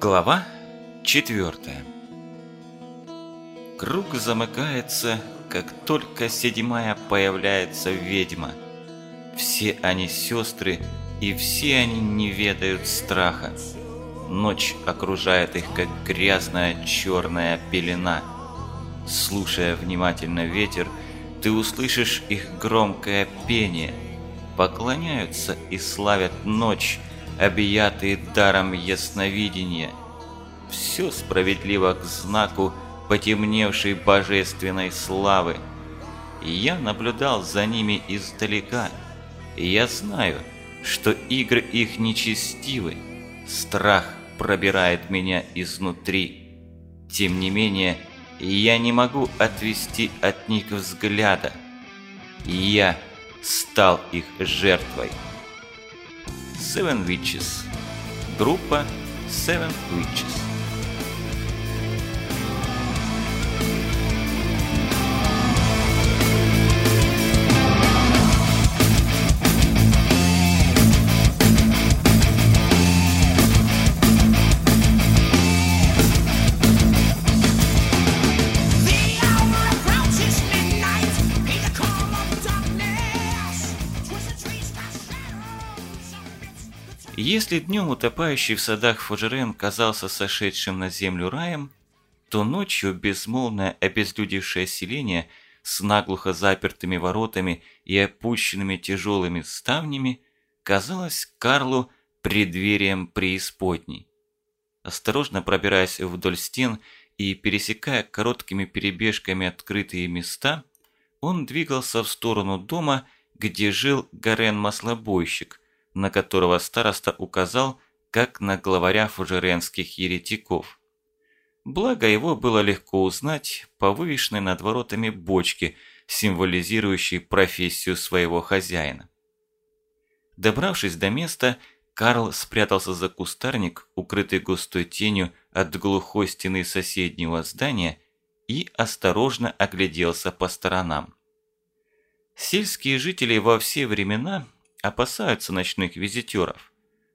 Глава четвертая Круг замыкается, как только седьмая появляется ведьма. Все они сестры, и все они не ведают страха. Ночь окружает их, как грязная черная пелена. Слушая внимательно ветер, ты услышишь их громкое пение. Поклоняются и славят ночь, объятые даром ясновидения. Все справедливо к знаку потемневшей божественной славы. Я наблюдал за ними издалека, и я знаю, что игры их нечестивы. Страх пробирает меня изнутри. Тем не менее, я не могу отвести от них взгляда. Я стал их жертвой. Seven Witches. Группа Seven Witches. Если днем утопающий в садах Фужерен казался сошедшим на землю раем, то ночью безмолвное обезлюдевшее селение с наглухо запертыми воротами и опущенными тяжелыми ставнями казалось Карлу преддверием преисподней. Осторожно пробираясь вдоль стен и пересекая короткими перебежками открытые места, он двигался в сторону дома, где жил Гарен-маслобойщик, на которого староста указал, как на главаря фужеренских еретиков. Благо его было легко узнать по вывешенной над воротами бочке, символизирующей профессию своего хозяина. Добравшись до места, Карл спрятался за кустарник, укрытый густой тенью от глухой стены соседнего здания, и осторожно огляделся по сторонам. Сельские жители во все времена опасаются ночных визитеров,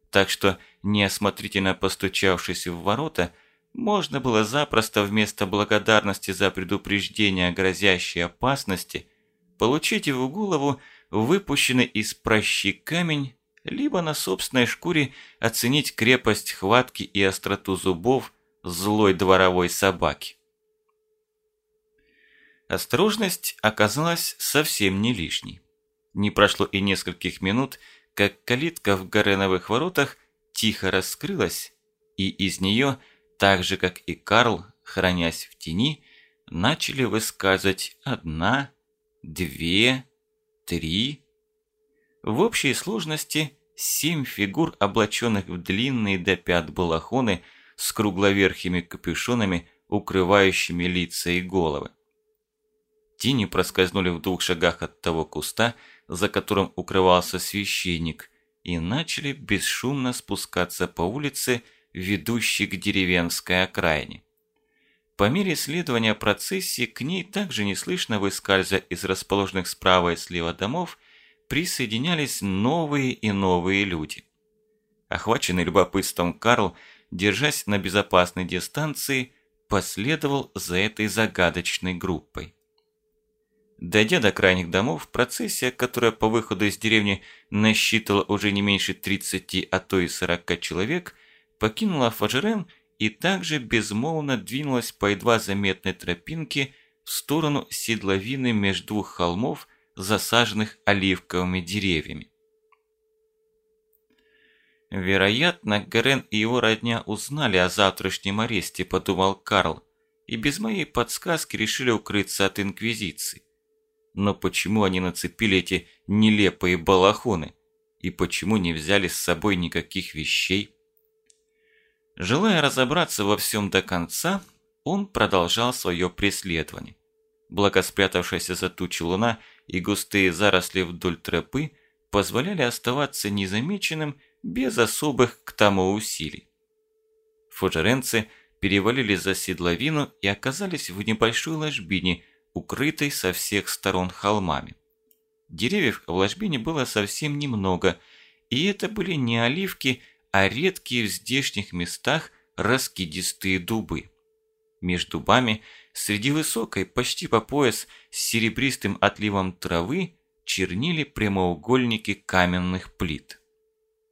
так что, неосмотрительно постучавшись в ворота, можно было запросто вместо благодарности за предупреждение о грозящей опасности получить в голову выпущенный из прощи камень, либо на собственной шкуре оценить крепость хватки и остроту зубов злой дворовой собаки. Осторожность оказалась совсем не лишней. Не прошло и нескольких минут, как калитка в Гареновых воротах тихо раскрылась, и из нее, так же как и Карл, хранясь в тени, начали высказывать одна, две, три. В общей сложности семь фигур, облаченных в длинные до пят балахоны с кругловерхими капюшонами, укрывающими лица и головы. Тени проскользнули в двух шагах от того куста, за которым укрывался священник, и начали бесшумно спускаться по улице, ведущей к деревенской окраине. По мере следования процессии к ней также неслышно выскальзывая из расположенных справа и слева домов, присоединялись новые и новые люди. Охваченный любопытством Карл, держась на безопасной дистанции, последовал за этой загадочной группой. Дойдя до крайних домов, процессия, которая по выходу из деревни насчитывала уже не меньше 30, а то и 40 человек, покинула Фажерен и также безмолвно двинулась по едва заметной тропинке в сторону седловины между двух холмов, засаженных оливковыми деревьями. Вероятно, Грен и его родня узнали о завтрашнем аресте, подумал Карл, и без моей подсказки решили укрыться от Инквизиции. Но почему они нацепили эти нелепые балахоны? И почему не взяли с собой никаких вещей? Желая разобраться во всем до конца, он продолжал свое преследование. Благо спрятавшаяся за тучу луна и густые заросли вдоль тропы позволяли оставаться незамеченным без особых к тому усилий. Фужеренцы перевалили за седловину и оказались в небольшой ложбине, укрытой со всех сторон холмами. Деревьев в ложбине было совсем немного, и это были не оливки, а редкие в здешних местах раскидистые дубы. Между дубами, среди высокой, почти по пояс, с серебристым отливом травы, чернили прямоугольники каменных плит.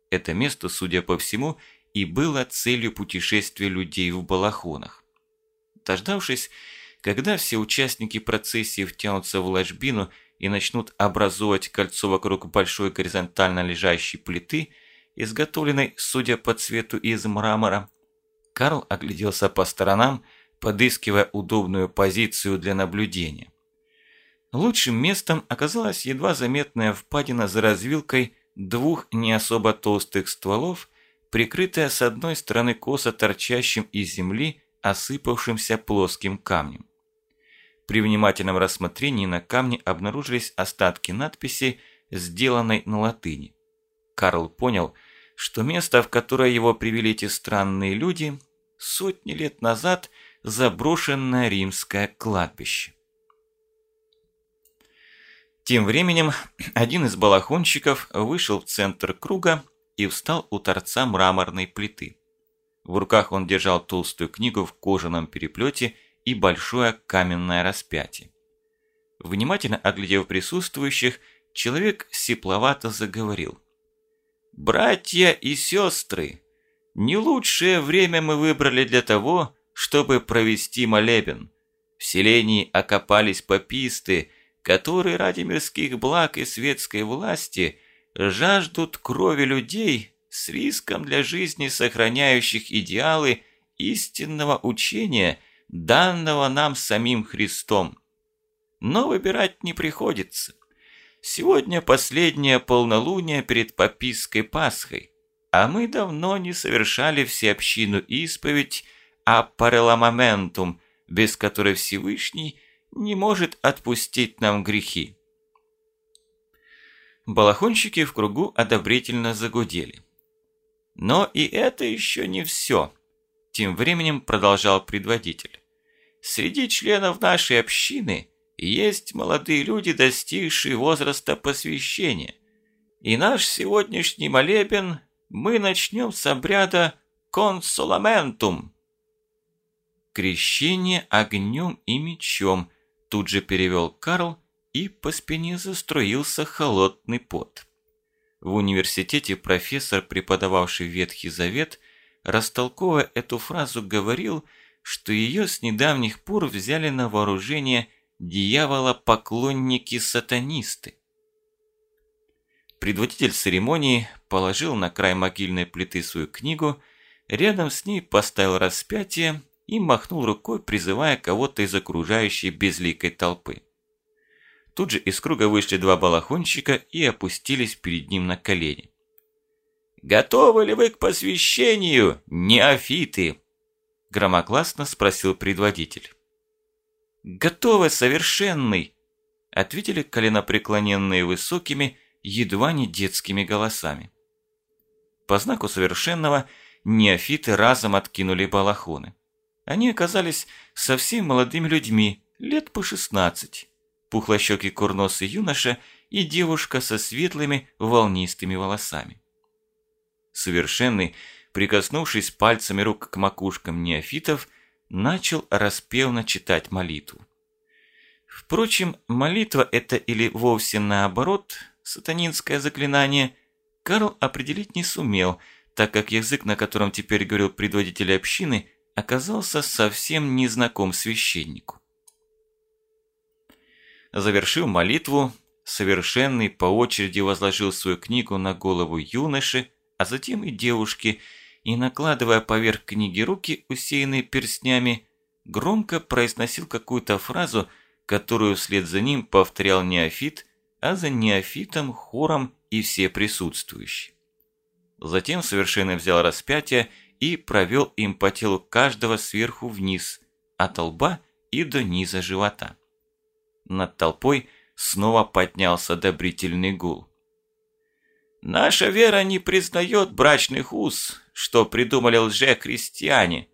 Это место, судя по всему, и было целью путешествия людей в балахонах. Дождавшись, когда все участники процессии втянутся в ложбину и начнут образовывать кольцо вокруг большой горизонтально лежащей плиты, изготовленной, судя по цвету, из мрамора, Карл огляделся по сторонам, подыскивая удобную позицию для наблюдения. Лучшим местом оказалась едва заметная впадина за развилкой двух не особо толстых стволов, прикрытая с одной стороны косо торчащим из земли осыпавшимся плоским камнем. При внимательном рассмотрении на камне обнаружились остатки надписи, сделанной на латыни. Карл понял, что место, в которое его привели эти странные люди, сотни лет назад заброшенное римское кладбище. Тем временем один из балахонщиков вышел в центр круга и встал у торца мраморной плиты. В руках он держал толстую книгу в кожаном переплете и большое каменное распятие. Внимательно оглядев присутствующих, человек сепловато заговорил. «Братья и сестры, не лучшее время мы выбрали для того, чтобы провести молебен. В селении окопались пописты, которые ради мирских благ и светской власти жаждут крови людей с риском для жизни сохраняющих идеалы истинного учения, данного нам самим Христом. Но выбирать не приходится. Сегодня последнее полнолуние перед Папистской Пасхой, а мы давно не совершали всеобщину исповедь а пареламаментум, без которой Всевышний не может отпустить нам грехи. Балахонщики в кругу одобрительно загудели. Но и это еще не все, тем временем продолжал предводитель. Среди членов нашей общины есть молодые люди, достигшие возраста посвящения. И наш сегодняшний молебен мы начнем с обряда консоламентум. Крещение огнем и мечом, тут же перевел Карл, и по спине заструился холодный пот. В университете профессор, преподававший Ветхий Завет, растолковывая эту фразу, говорил, что ее с недавних пор взяли на вооружение дьявола-поклонники-сатанисты. Предводитель церемонии положил на край могильной плиты свою книгу, рядом с ней поставил распятие и махнул рукой, призывая кого-то из окружающей безликой толпы. Тут же из круга вышли два балахонщика и опустились перед ним на колени. «Готовы ли вы к посвящению, неофиты?» Громогласно спросил предводитель. «Готовы, совершенный!» Ответили коленопреклоненные высокими, едва не детскими голосами. По знаку совершенного неофиты разом откинули балахоны. Они оказались совсем молодыми людьми, лет по шестнадцать пухлощекий курносый юноша и девушка со светлыми волнистыми волосами. Совершенный, прикоснувшись пальцами рук к макушкам неофитов, начал распевно читать молитву. Впрочем, молитва это или вовсе наоборот, сатанинское заклинание, Карл определить не сумел, так как язык, на котором теперь говорил предводитель общины, оказался совсем незнаком священнику. Завершив молитву, совершенный по очереди возложил свою книгу на голову юноши, а затем и девушки, и, накладывая поверх книги руки, усеянные перстнями, громко произносил какую-то фразу, которую вслед за ним повторял неофит, а за неофитом хором и все присутствующие. Затем совершенно взял распятие и провел им по телу каждого сверху вниз, от лба и до низа живота. Над толпой снова поднялся одобрительный гул. «Наша вера не признает брачных уз, что придумали лже-христиане»,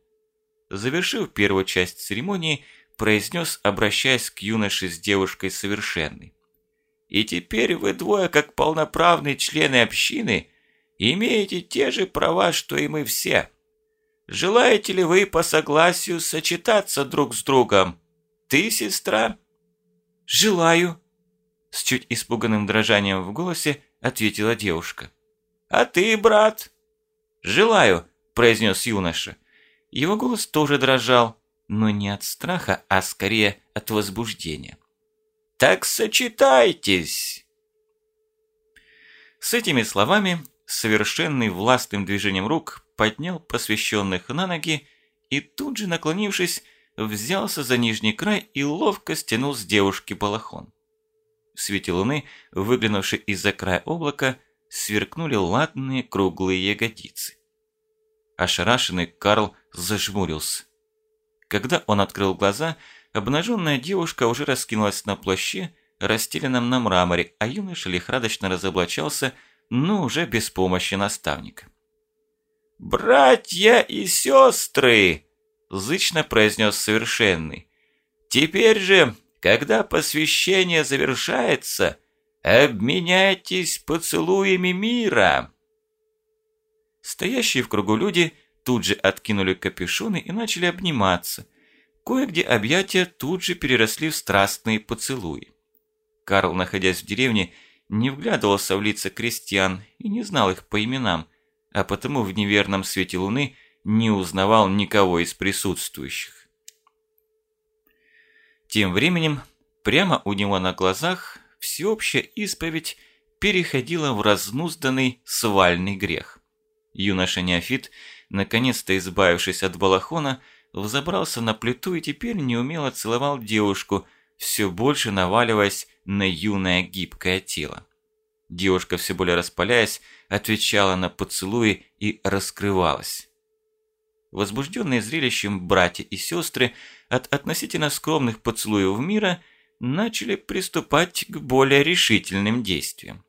завершив первую часть церемонии, произнес, обращаясь к юноше с девушкой совершенной. «И теперь вы двое, как полноправные члены общины, имеете те же права, что и мы все. желаете ли вы по согласию сочетаться друг с другом? Ты, сестра?» «Желаю», – с чуть испуганным дрожанием в голосе ответила девушка. «А ты, брат?» «Желаю», – произнес юноша. Его голос тоже дрожал, но не от страха, а скорее от возбуждения. «Так сочетайтесь!» С этими словами совершенный властным движением рук поднял посвященных на ноги и тут же, наклонившись, взялся за нижний край и ловко стянул с девушки балахон. В свете луны, выглянувшей из-за края облака, сверкнули ладные круглые ягодицы. Ошарашенный Карл зажмурился. Когда он открыл глаза, обнаженная девушка уже раскинулась на плаще, расстеленном на мраморе, а юноша лихорадочно разоблачался, но уже без помощи наставника. «Братья и сестры!» – зычно произнес совершенный. «Теперь же, когда посвящение завершается, обменяйтесь поцелуями мира!» Стоящие в кругу люди тут же откинули капюшоны и начали обниматься. Кое-где объятия тут же переросли в страстные поцелуи. Карл, находясь в деревне, не вглядывался в лица крестьян и не знал их по именам, а потому в неверном свете луны не узнавал никого из присутствующих. Тем временем, прямо у него на глазах, всеобщая исповедь переходила в разнузданный свальный грех. Юноша Неофит, наконец-то избавившись от балахона, взобрался на плиту и теперь неумело целовал девушку, все больше наваливаясь на юное гибкое тело. Девушка, все более распаляясь, отвечала на поцелуи и раскрывалась. Возбужденные зрелищем братья и сестры от относительно скромных поцелуев мира начали приступать к более решительным действиям.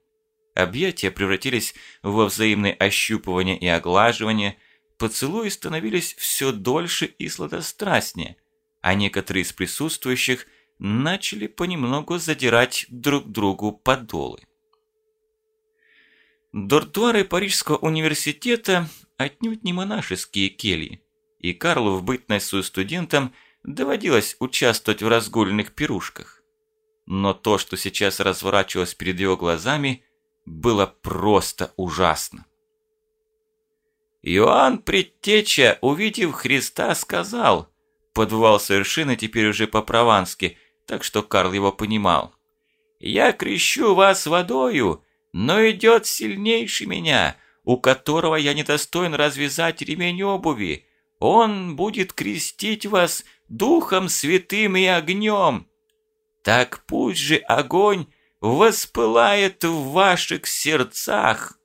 Объятия превратились во взаимное ощупывание и оглаживание, поцелуи становились все дольше и сладострастнее, а некоторые из присутствующих – начали понемногу задирать друг другу подолы. Дортуары Парижского университета отнюдь не монашеские кельи, и Карлу в бытность свою студентом доводилось участвовать в разгульных пирушках. Но то, что сейчас разворачивалось перед его глазами, было просто ужасно. Иоанн Предтеча, увидев Христа, сказал, подвывал совершенно теперь уже по-провански – так что Карл его понимал. «Я крещу вас водою, но идет сильнейший меня, у которого я не достоин развязать ремень обуви. Он будет крестить вас духом святым и огнем. Так пусть же огонь воспылает в ваших сердцах».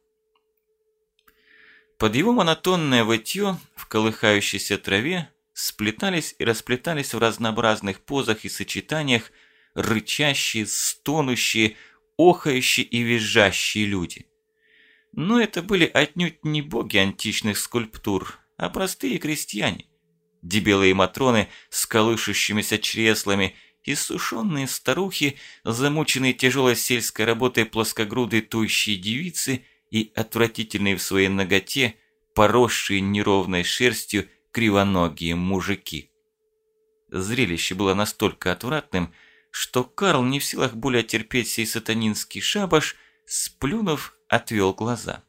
Под его монотонное вытье в колыхающейся траве сплетались и расплетались в разнообразных позах и сочетаниях рычащие, стонущие, охающие и визжащие люди. Но это были отнюдь не боги античных скульптур, а простые крестьяне. Дебелые матроны с колышущимися чреслами, иссушенные старухи, замученные тяжелой сельской работой плоскогрудые тощие девицы и отвратительные в своей ноготе, поросшие неровной шерстью кривоногие мужики. Зрелище было настолько отвратным, что Карл не в силах более терпеть сей сатанинский шабаш, сплюнув, отвел глаза.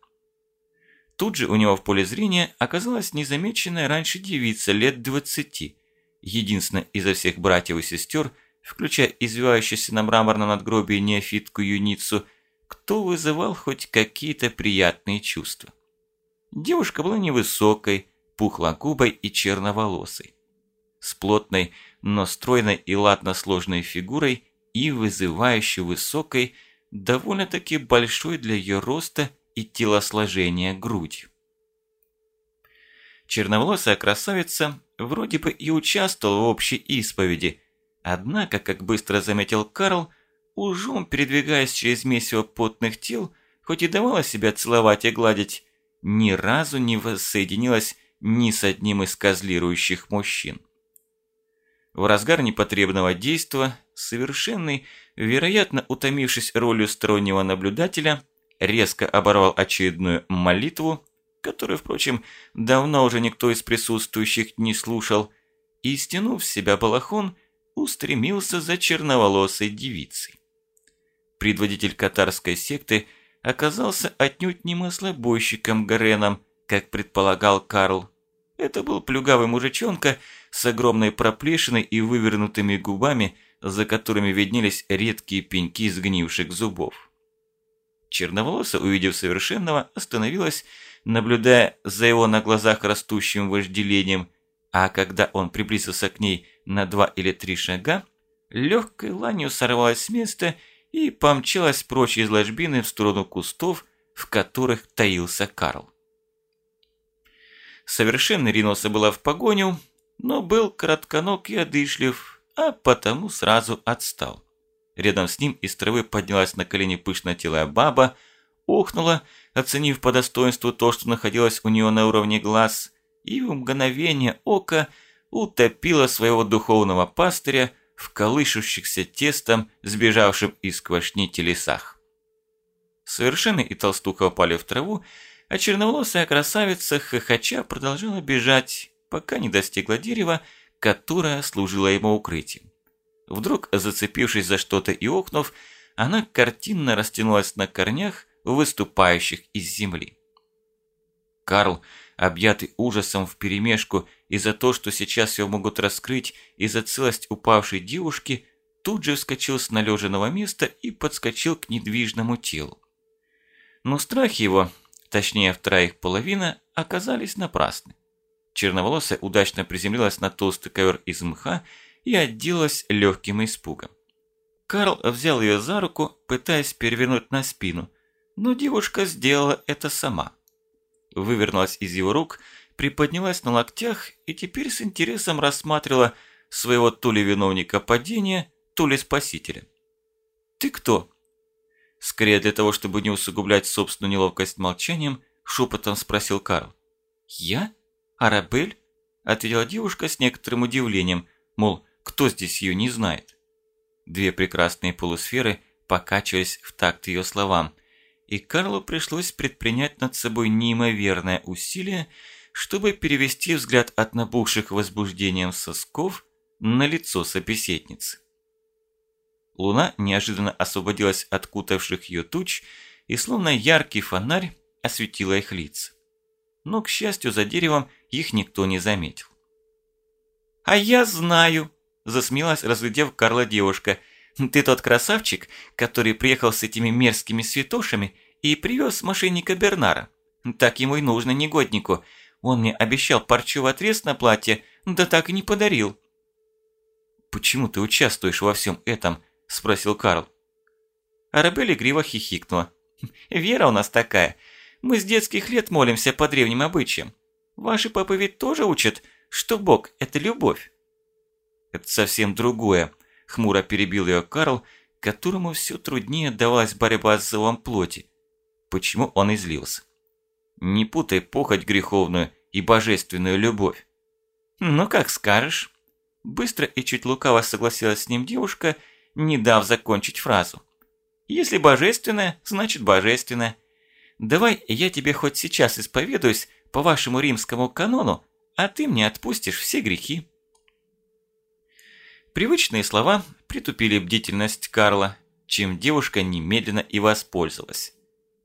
Тут же у него в поле зрения оказалась незамеченная раньше девица лет двадцати, единственная изо всех братьев и сестер, включая извивающуюся на мраморном надгробии неофитку юницу, кто вызывал хоть какие-то приятные чувства. Девушка была невысокой, пухлогубой и черноволосой. С плотной, но стройной и ладно сложной фигурой и вызывающе высокой, довольно-таки большой для ее роста и телосложения грудью. Черноволосая красавица вроде бы и участвовала в общей исповеди, однако, как быстро заметил Карл, ужом передвигаясь через месиво потных тел, хоть и давала себя целовать и гладить, ни разу не воссоединилась ни с одним из козлирующих мужчин. В разгар непотребного действа совершенный, вероятно утомившись ролью стороннего наблюдателя, резко оборвал очередную молитву, который, впрочем, давно уже никто из присутствующих не слушал, и, стянув с себя балахон, устремился за черноволосой девицей. Предводитель катарской секты оказался отнюдь не маслобойщиком Гареном, как предполагал Карл. Это был плюгавый мужичонка с огромной проплешиной и вывернутыми губами, за которыми виднелись редкие пеньки сгнивших зубов. Черноволоса, увидев совершенного, остановилась, наблюдая за его на глазах растущим вожделением, а когда он приблизился к ней на два или три шага, легкой ланью сорвалась с места и помчалась прочь из ложбины в сторону кустов, в которых таился Карл. Совершенно ринулся было в погоню, но был коротконог и одышлив, а потому сразу отстал. Рядом с ним из травы поднялась на колени пышнотелая баба, ухнула, оценив по достоинству то, что находилось у нее на уровне глаз, и в мгновение ока утопила своего духовного пастыря в колышущихся тестом, сбежавшим из квашни телесах. Совершенный и толстуха упали в траву, а черноволосая красавица хохоча продолжала бежать, пока не достигла дерева, которое служило ему укрытием. Вдруг, зацепившись за что-то и охнув, она картинно растянулась на корнях, выступающих из земли. Карл, объятый ужасом вперемешку и за то, что сейчас его могут раскрыть, и за целость упавшей девушки, тут же вскочил с належенного места и подскочил к недвижному телу. Но страхи его, точнее вторая их половина, оказались напрасны. Черноволосая удачно приземлилась на толстый ковер из мха и отделалась легким испугом. Карл взял ее за руку, пытаясь перевернуть на спину, но девушка сделала это сама. Вывернулась из его рук, приподнялась на локтях и теперь с интересом рассматривала своего то ли виновника падения, то ли спасителя. «Ты кто?» Скорее для того, чтобы не усугублять собственную неловкость молчанием, шепотом спросил Карл. «Я? Арабель?» – ответила девушка с некоторым удивлением, мол, кто здесь ее не знает. Две прекрасные полусферы покачивались в такт ее словам, и Карлу пришлось предпринять над собой неимоверное усилие, чтобы перевести взгляд от набухших возбуждением сосков на лицо собеседницы. Луна неожиданно освободилась от кутавших ее туч и словно яркий фонарь осветила их лица. Но, к счастью, за деревом их никто не заметил. «А я знаю!» – засмеялась, разглядев Карла девушка. «Ты тот красавчик, который приехал с этими мерзкими святошами и привез мошенника Бернара. Так ему и нужно, негоднику. Он мне обещал парчу отрез на платье, да так и не подарил». «Почему ты участвуешь во всем этом?» – спросил Карл. Арабель игриво хихикнула. «Вера у нас такая. Мы с детских лет молимся по древним обычаям. Ваши папы ведь тоже учат, что Бог – это любовь». «Это совсем другое», – хмуро перебил ее Карл, которому все труднее давалась борьба с зовом плоти. Почему он излился? «Не путай похоть греховную и божественную любовь». «Ну, как скажешь». Быстро и чуть лукаво согласилась с ним девушка – не дав закончить фразу. «Если божественное, значит божественное. Давай я тебе хоть сейчас исповедуюсь по вашему римскому канону, а ты мне отпустишь все грехи». Привычные слова притупили бдительность Карла, чем девушка немедленно и воспользовалась.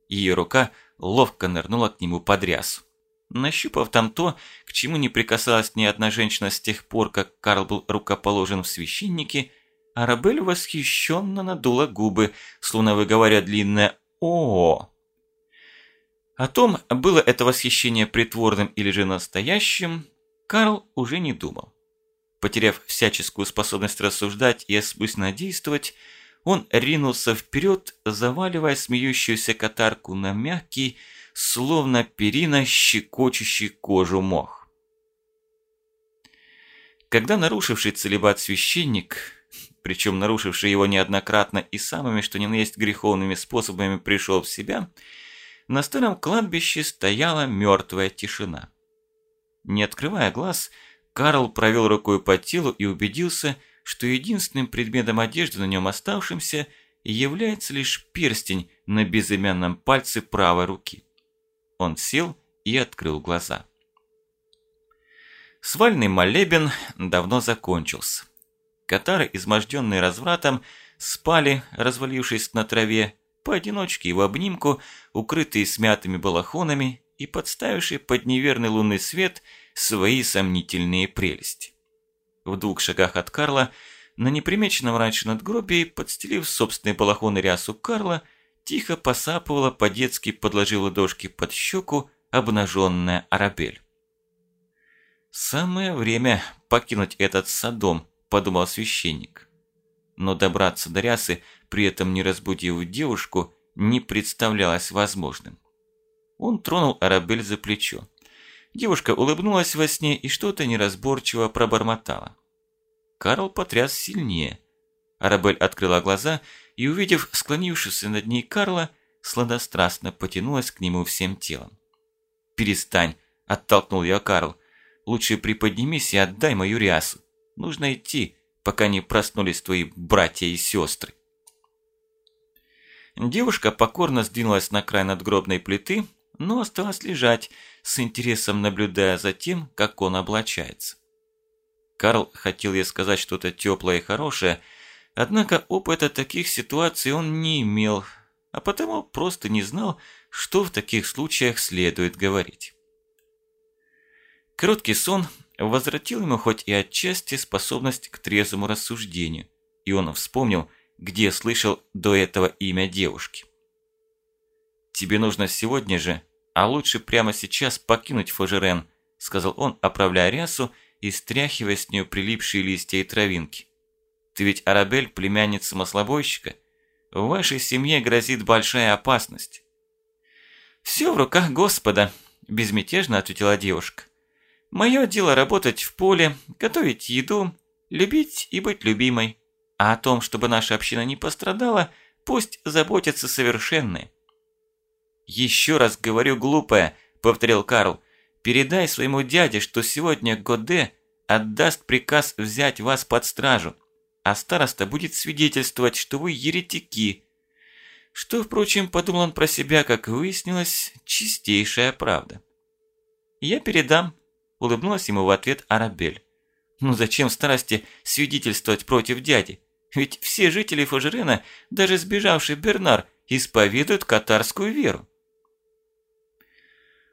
Ее рука ловко нырнула к нему под рясу. Нащупав там то, к чему не прикасалась ни одна женщина с тех пор, как Карл был рукоположен в священнике, Арабель восхищенно надула губы, словно выговаривая длинное «О». О том, было это восхищение притворным или же настоящим, Карл уже не думал. Потеряв всяческую способность рассуждать и осмысленно действовать, он ринулся вперед, заваливая смеющуюся катарку на мягкий, словно перина, щекочущий кожу мох. Когда нарушивший целебат священник причем нарушивший его неоднократно и самыми, что ни на есть греховными способами пришел в себя, на старом кладбище стояла мертвая тишина. Не открывая глаз, Карл провел рукой по телу и убедился, что единственным предметом одежды на нем оставшимся является лишь перстень на безымянном пальце правой руки. Он сел и открыл глаза. Свальный молебен давно закончился. Катары, изможденные развратом, спали, развалившись на траве, поодиночке и в обнимку, укрытые смятыми балахонами и подставившие под неверный лунный свет свои сомнительные прелести. В двух шагах от Карла, на непримеченном раньше надгробии, подстелив собственный балахон и рясу Карла, тихо посапывала, по-детски подложила дошки под щеку обнаженная Арабель. «Самое время покинуть этот садом», – подумал священник. Но добраться до рясы, при этом не разбудив девушку, не представлялось возможным. Он тронул Арабель за плечо. Девушка улыбнулась во сне и что-то неразборчиво пробормотала. Карл потряс сильнее. Арабель открыла глаза и, увидев склонившегося над ней Карла, сладострастно потянулась к нему всем телом. «Перестань!» – оттолкнул ее Карл. «Лучше приподнимись и отдай мою рясу. Нужно идти, пока не проснулись твои братья и сестры». Девушка покорно сдвинулась на край надгробной плиты, но осталась лежать, с интересом наблюдая за тем, как он облачается. Карл хотел ей сказать что-то теплое и хорошее, однако опыта таких ситуаций он не имел, а потому просто не знал, что в таких случаях следует говорить. Короткий сон возвратил ему хоть и отчасти способность к трезвому рассуждению, и он вспомнил, где слышал до этого имя девушки. «Тебе нужно сегодня же, а лучше прямо сейчас покинуть Фожерен», сказал он, оправляя рясу и стряхивая с нее прилипшие листья и травинки. «Ты ведь Арабель, племянница маслобойщика. В вашей семье грозит большая опасность». «Все в руках Господа», – безмятежно ответила девушка. «Мое дело работать в поле, готовить еду, любить и быть любимой. А о том, чтобы наша община не пострадала, пусть заботятся совершенные». «Еще раз говорю, глупая», – повторил Карл. Передай своему дяде, что сегодня Годе отдаст приказ взять вас под стражу, а староста будет свидетельствовать, что вы еретики. Что, впрочем, подумал он про себя, как выяснилось, чистейшая правда. Я передам, улыбнулась ему в ответ Арабель. Ну зачем старости свидетельствовать против дяди? Ведь все жители Фожерена, даже сбежавший Бернар, исповедуют катарскую веру.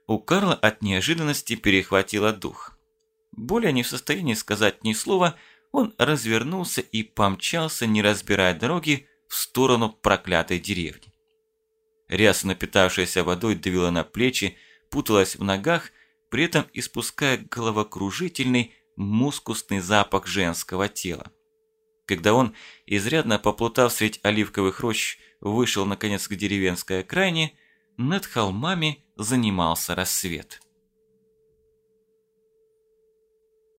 У Карла от неожиданности перехватило дух. Более не в состоянии сказать ни слова, он развернулся и помчался, не разбирая дороги, в сторону проклятой деревни. Ряса, напитавшаяся водой, давила на плечи, путалась в ногах, при этом испуская головокружительный, мускусный запах женского тела. Когда он, изрядно поплутав средь оливковых рощ, вышел наконец к деревенской окраине, над холмами занимался рассвет.